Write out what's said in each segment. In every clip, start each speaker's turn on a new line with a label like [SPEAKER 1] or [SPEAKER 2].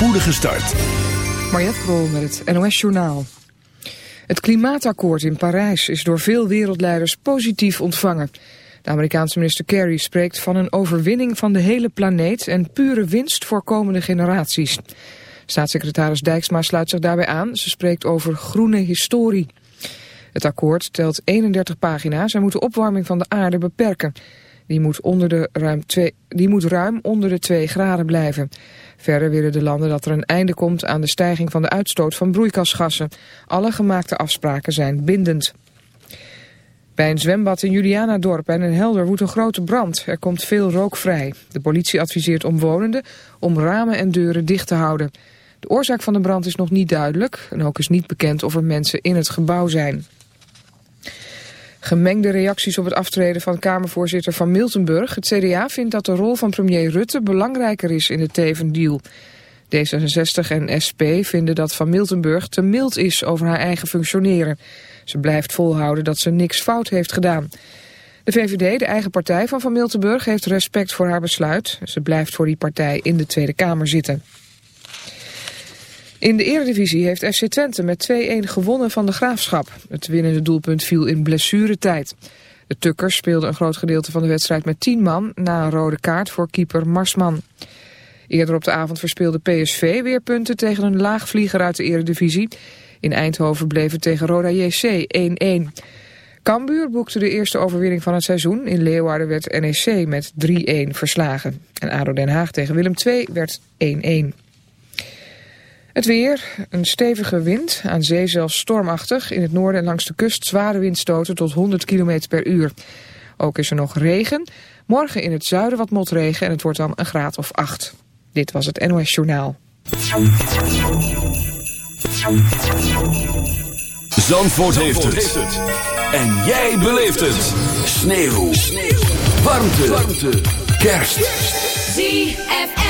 [SPEAKER 1] spoedige start.
[SPEAKER 2] Mariette Krol met het NOS Journaal. Het klimaatakkoord in Parijs is door veel wereldleiders positief ontvangen. De Amerikaanse minister Kerry spreekt van een overwinning van de hele planeet... en pure winst voor komende generaties. Staatssecretaris Dijksma sluit zich daarbij aan. Ze spreekt over groene historie. Het akkoord telt 31 pagina's en moet de opwarming van de aarde beperken. Die moet, onder de ruim die moet ruim onder de 2 graden blijven. Verder willen de landen dat er een einde komt aan de stijging van de uitstoot van broeikasgassen. Alle gemaakte afspraken zijn bindend. Bij een zwembad in Julianadorp en in Helder woedt een grote brand. Er komt veel rook vrij. De politie adviseert omwonenden om ramen en deuren dicht te houden. De oorzaak van de brand is nog niet duidelijk en ook is niet bekend of er mensen in het gebouw zijn. Gemengde reacties op het aftreden van Kamervoorzitter van Miltenburg. Het CDA vindt dat de rol van premier Rutte belangrijker is in de Teven-deal. D66 en SP vinden dat Van Miltenburg te mild is over haar eigen functioneren. Ze blijft volhouden dat ze niks fout heeft gedaan. De VVD, de eigen partij van Van Miltenburg, heeft respect voor haar besluit. Ze blijft voor die partij in de Tweede Kamer zitten. In de Eredivisie heeft FC Twente met 2-1 gewonnen van de Graafschap. Het winnende doelpunt viel in blessuretijd. De Tukkers speelden een groot gedeelte van de wedstrijd met 10 man... na een rode kaart voor keeper Marsman. Eerder op de avond verspeelde PSV weer punten tegen een laagvlieger uit de Eredivisie. In Eindhoven bleef het tegen Roda JC 1-1. Cambuur boekte de eerste overwinning van het seizoen. In Leeuwarden werd NEC met 3-1 verslagen. En ADO Den Haag tegen Willem II werd 1-1. Het weer, een stevige wind, aan zee zelfs stormachtig. In het noorden en langs de kust zware windstoten tot 100 km per uur. Ook is er nog regen. Morgen in het zuiden wat motregen en het wordt dan een graad of 8. Dit was het NOS Journaal.
[SPEAKER 1] Zandvoort, heeft, het. En jij beleeft het. Sneeuw. Sneeuw. Warmte. Warmte. Kerst.
[SPEAKER 3] ZFM.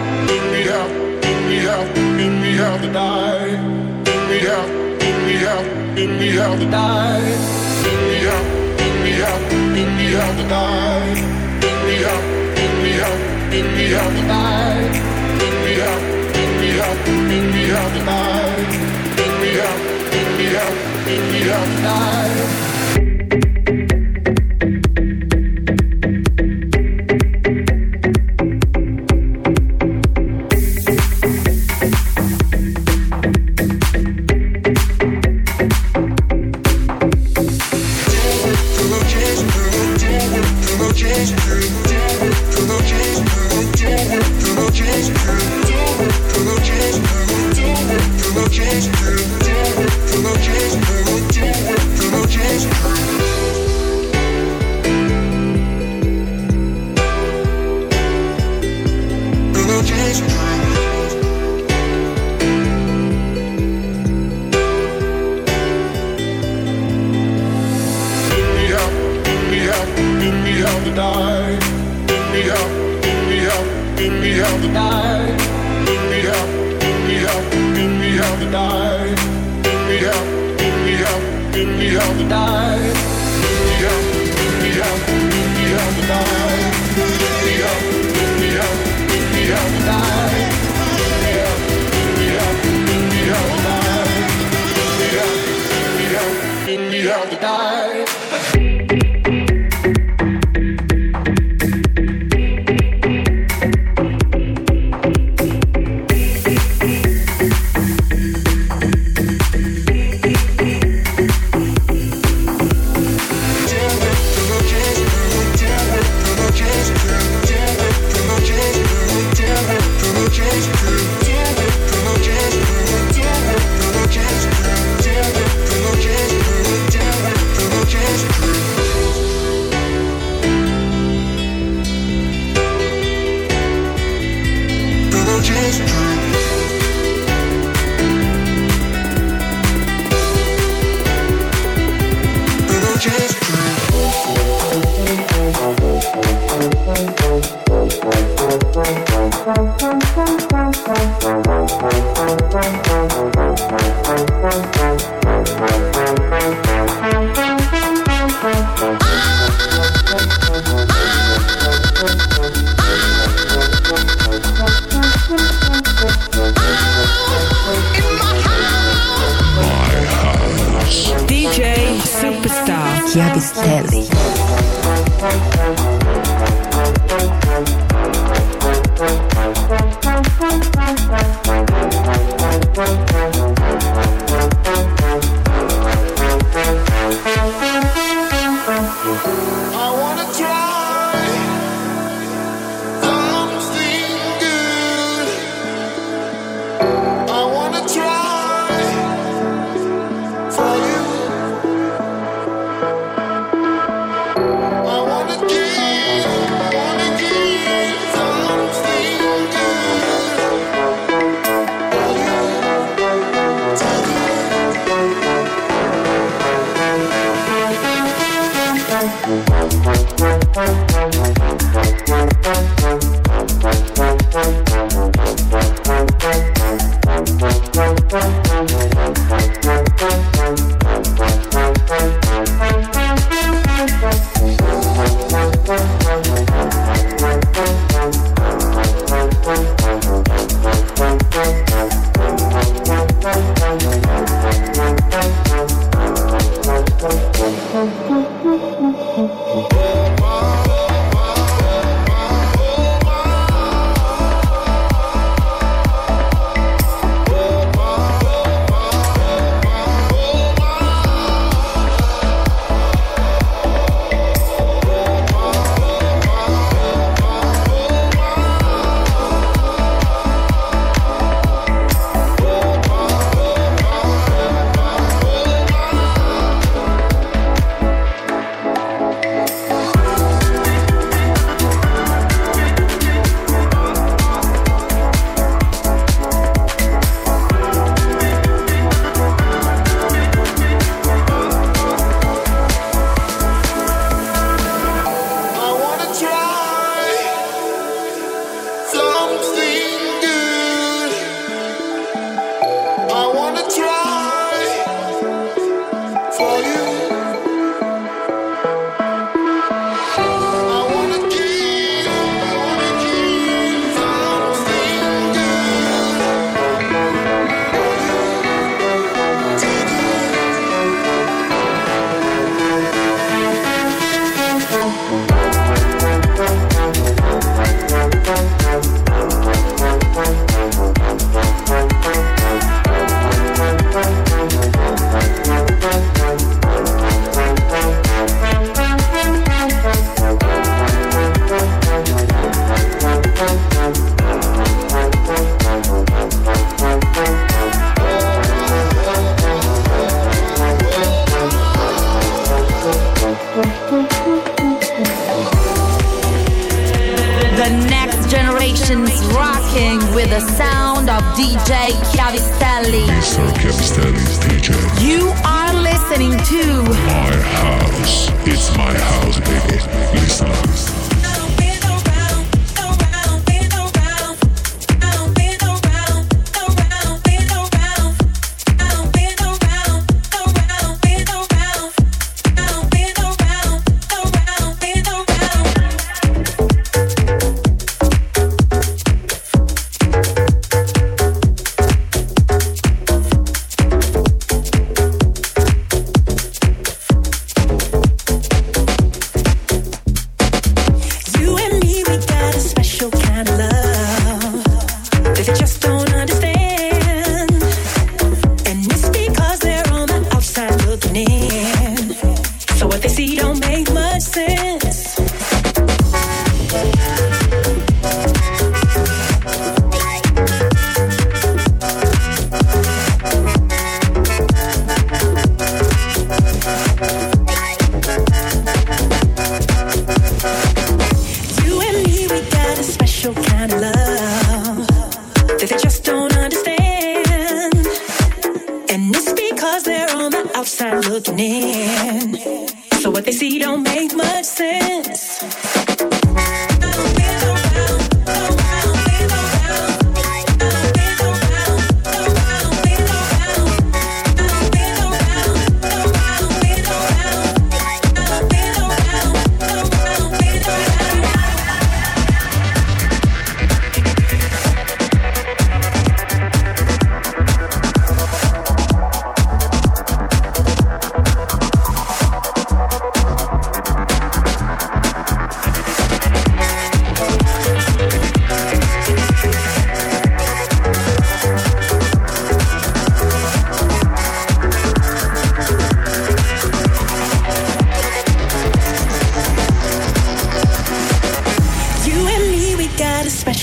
[SPEAKER 4] how, give me how to die. Give we have. give we have. give we have to die. Give we have. give we have. give we have to die. Give we have. give we have. give we have to die. Give we have. give we have. give we have to die. Give we have. give
[SPEAKER 5] we have. give we have to die.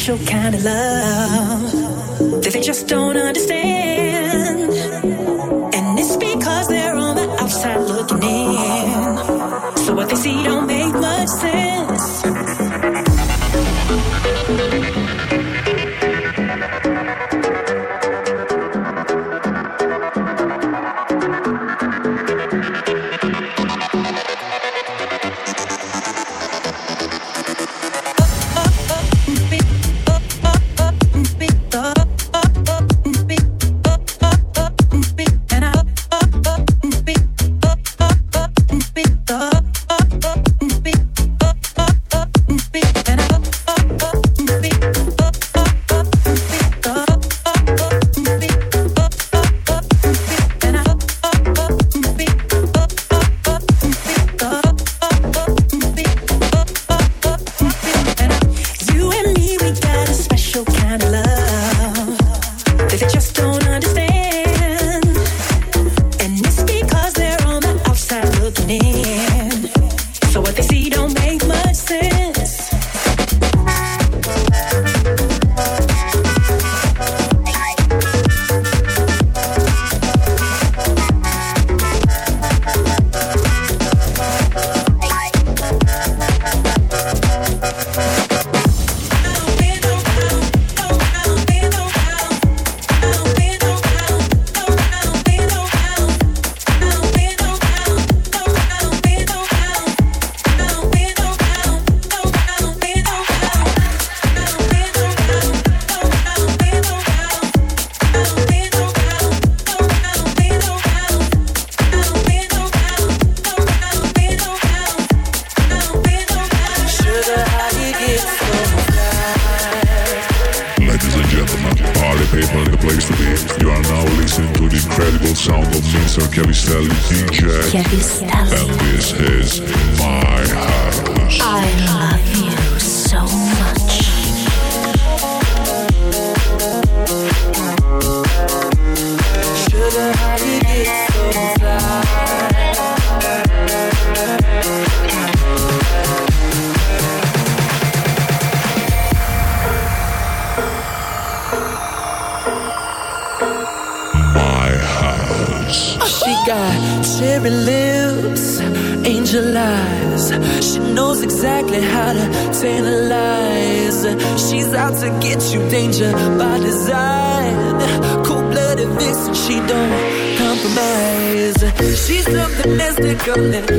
[SPEAKER 5] special kind of love.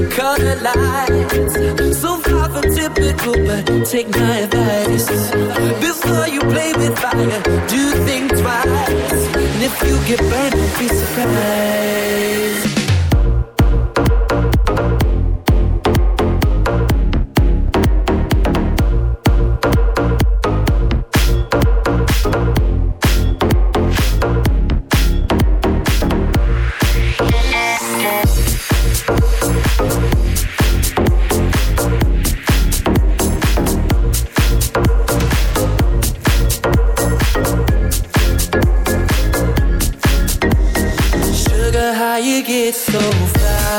[SPEAKER 6] color lights. So far from typical, but take my advice. Before you play with fire, do think twice. And if you get burned, be surprised. it so fast.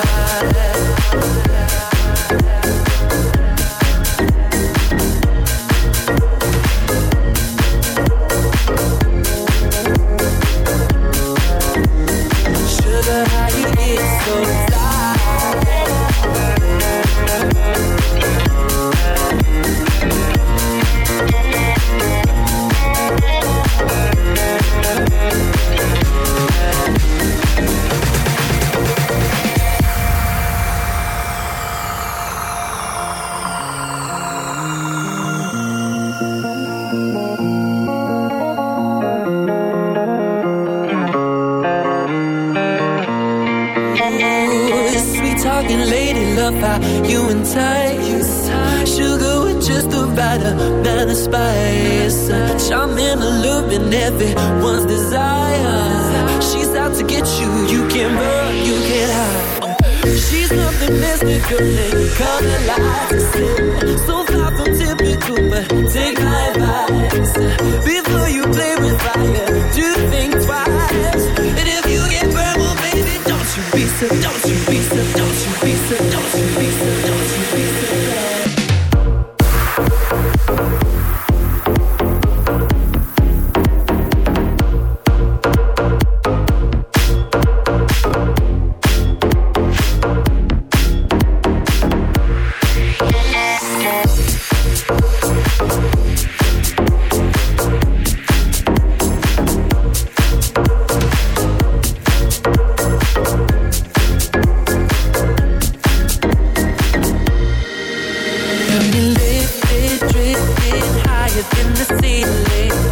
[SPEAKER 6] highest in the
[SPEAKER 7] ceiling.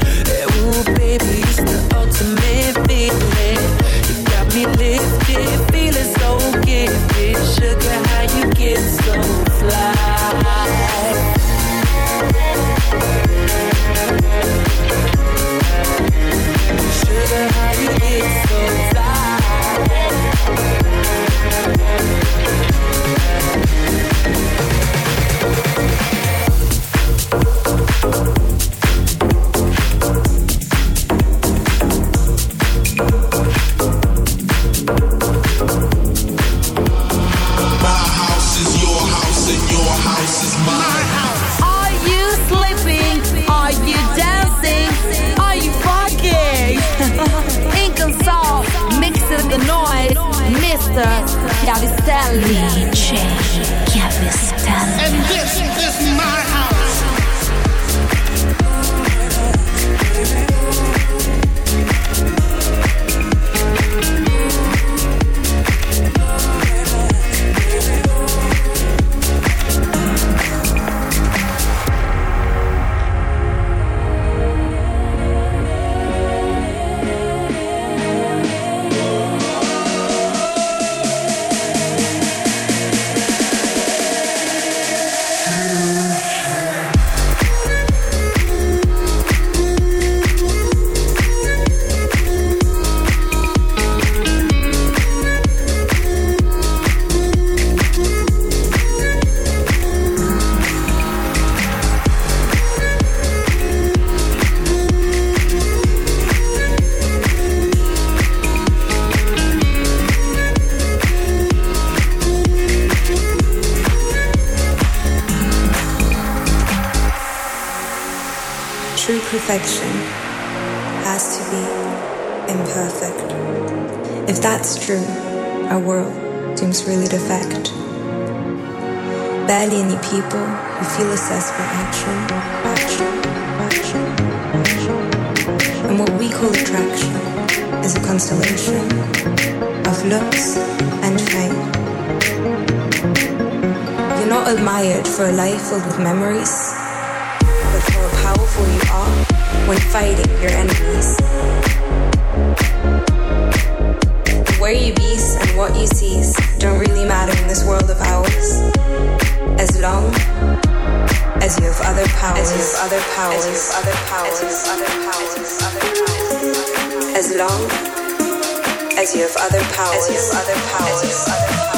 [SPEAKER 7] Perfection has to be imperfect. If that's true, our world seems really defect. Barely any people who feel assessed for action, action, action, action. And what we call attraction is a constellation of looks and fame. You're not admired for a life filled with memories when fighting your enemies. Where you be and what you seize don't really matter in this world of ours. As long as you have other powers, as you have other powers, as you have other powers, powers, other powers. As long as you have other powers, as you have other powers,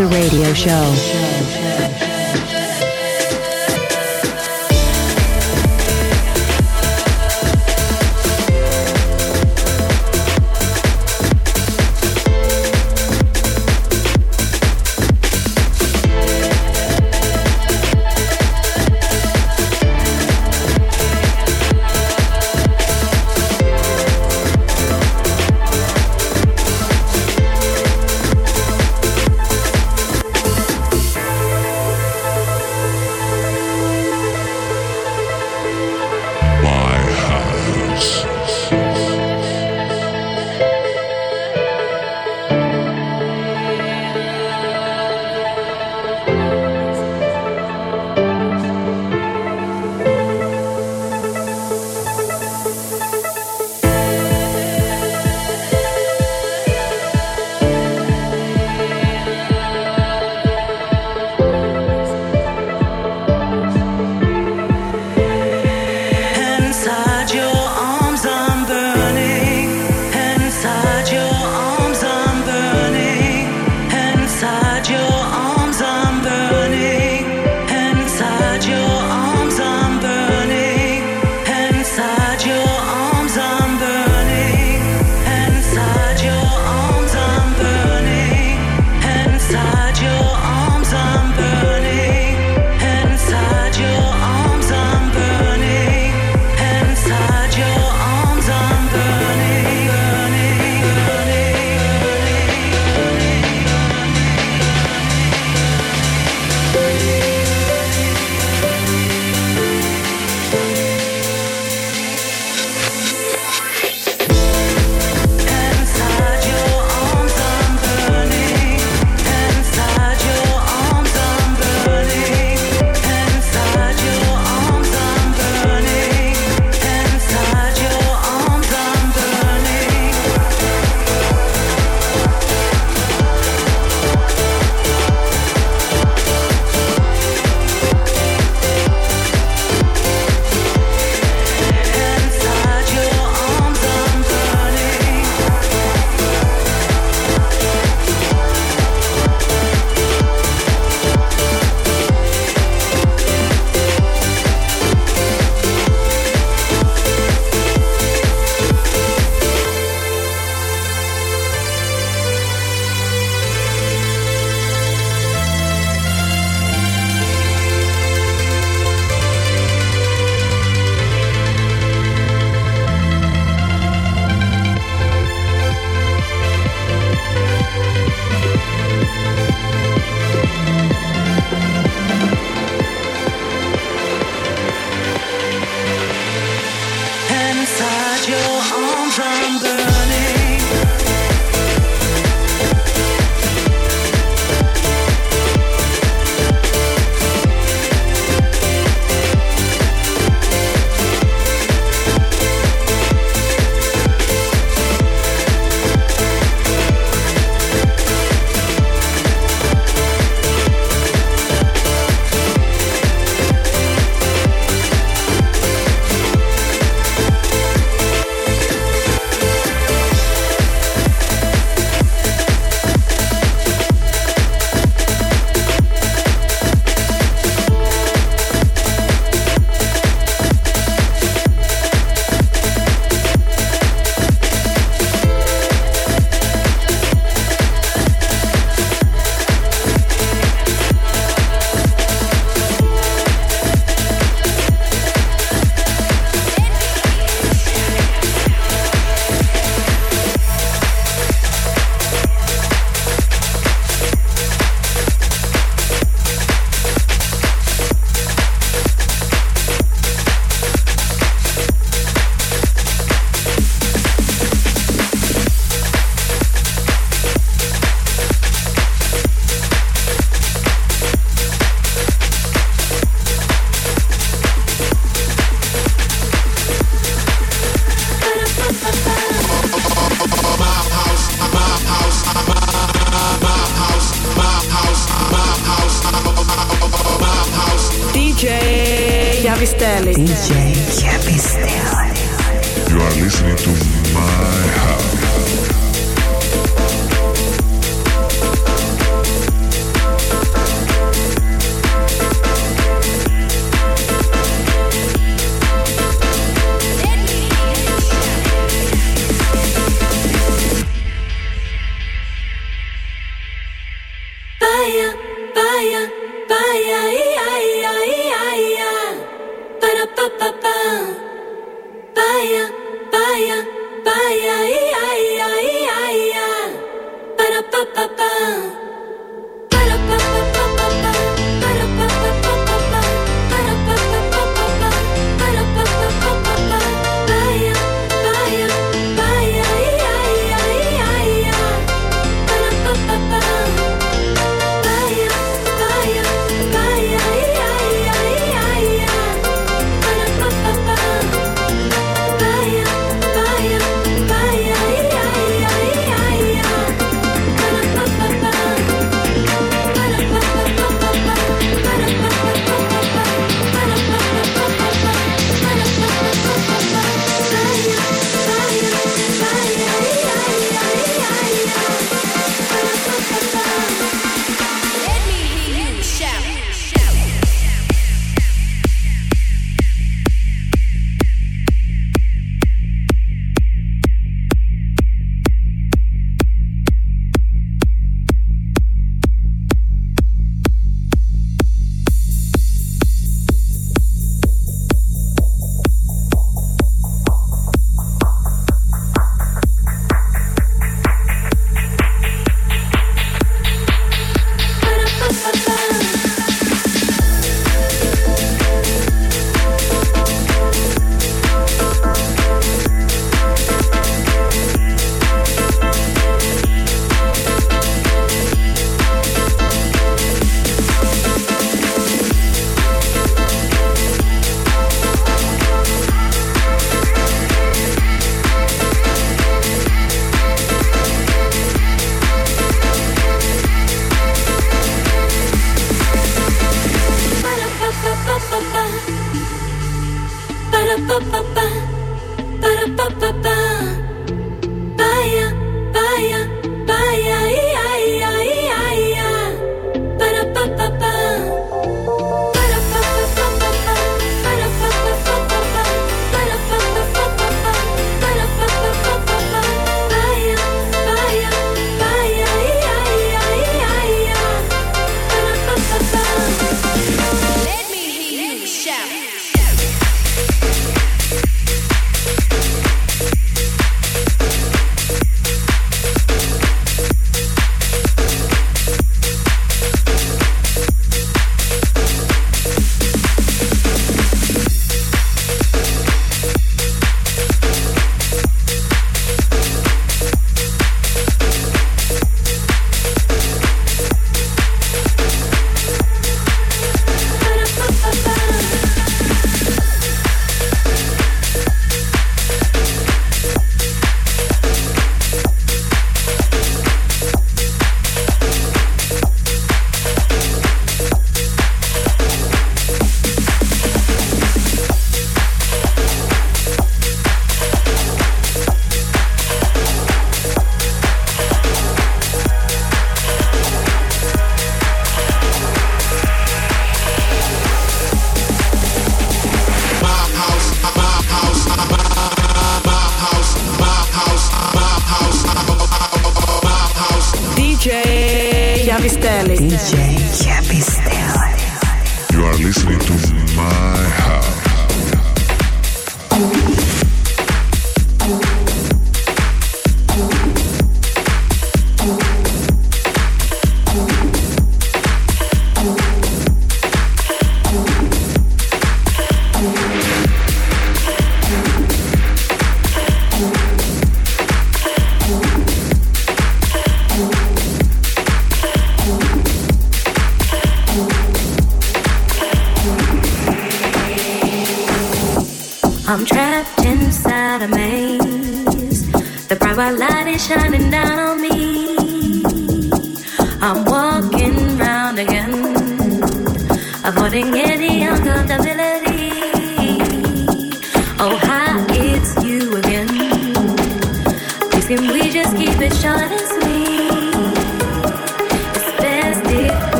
[SPEAKER 8] The
[SPEAKER 9] radio show.
[SPEAKER 10] Chiavistelli.
[SPEAKER 11] DJ Chiavistelli.
[SPEAKER 12] You are listening to my house.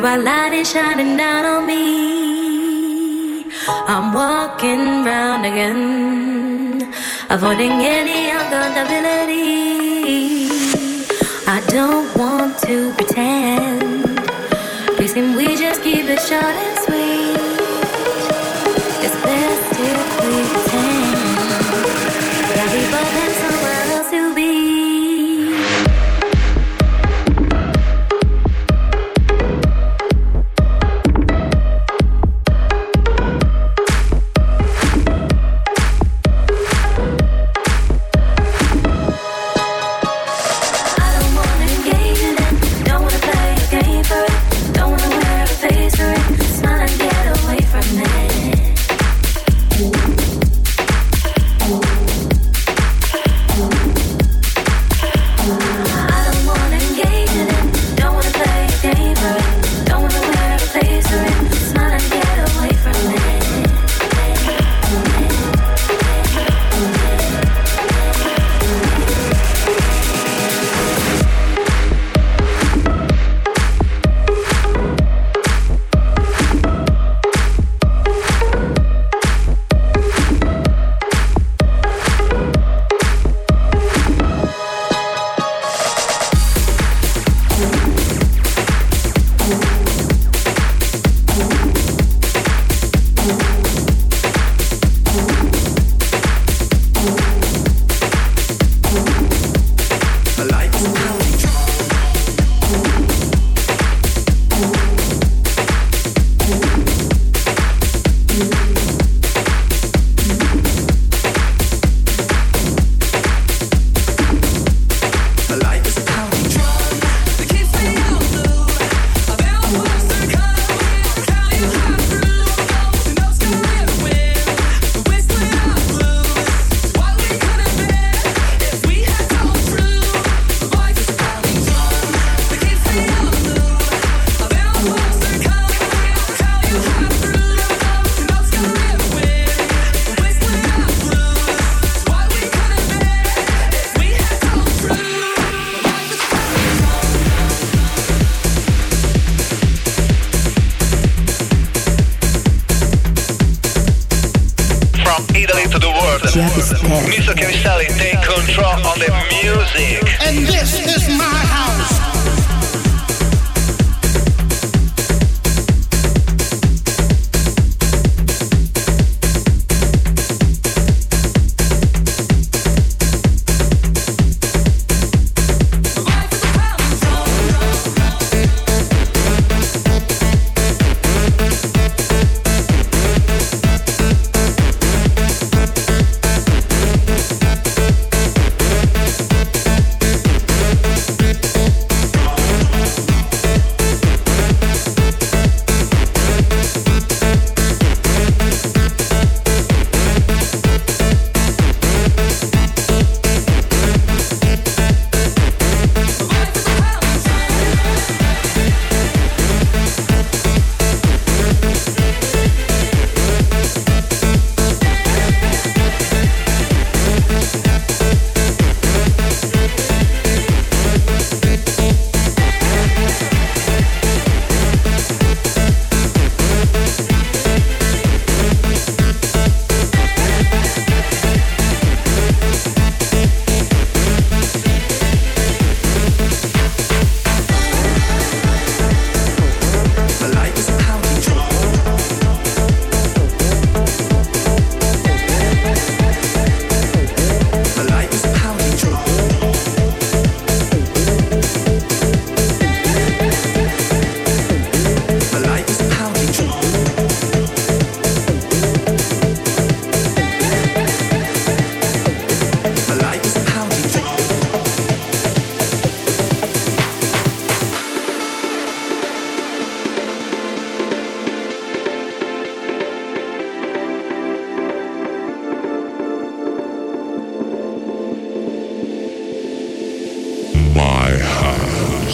[SPEAKER 13] bright white light is shining down on me. I'm walking round again, avoiding any
[SPEAKER 12] accountability. I don't want to pretend. Please, can we just keep it short and sweet? It's best.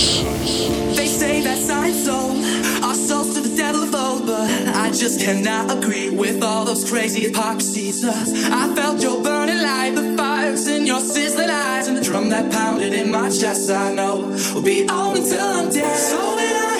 [SPEAKER 14] They say that science sold our souls to the devil of old, but I just cannot agree with all those crazy hypocrisies. Uh, I felt your burning light, the fires in your sizzling eyes, and the drum that pounded in my chest. I know will be on until I'm dead. So when I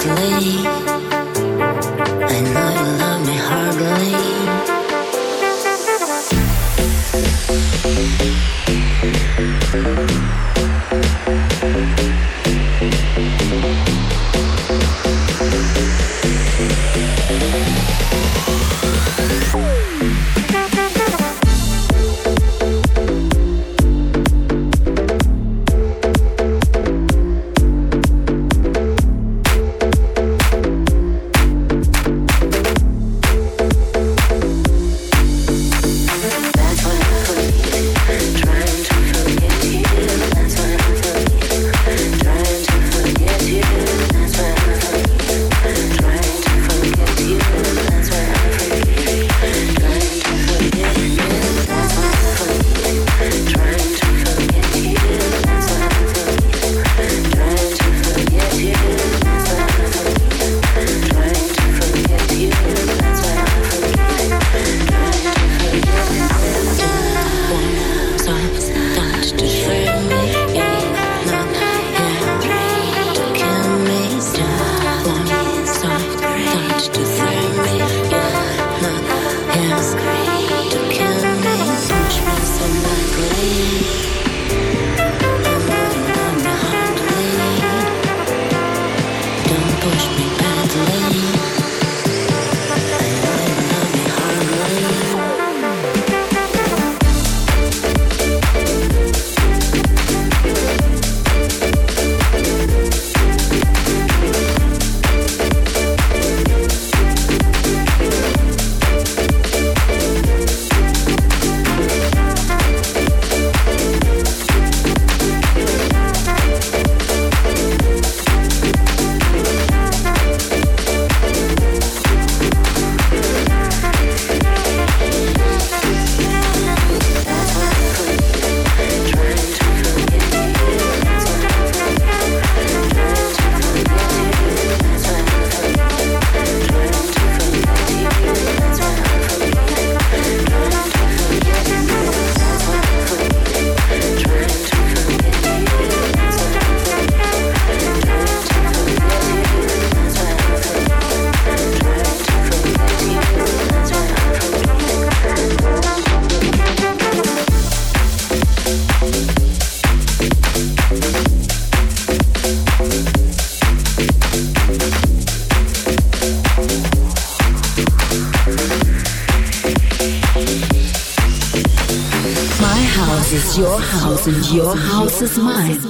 [SPEAKER 15] to leave.
[SPEAKER 16] Your house is mine.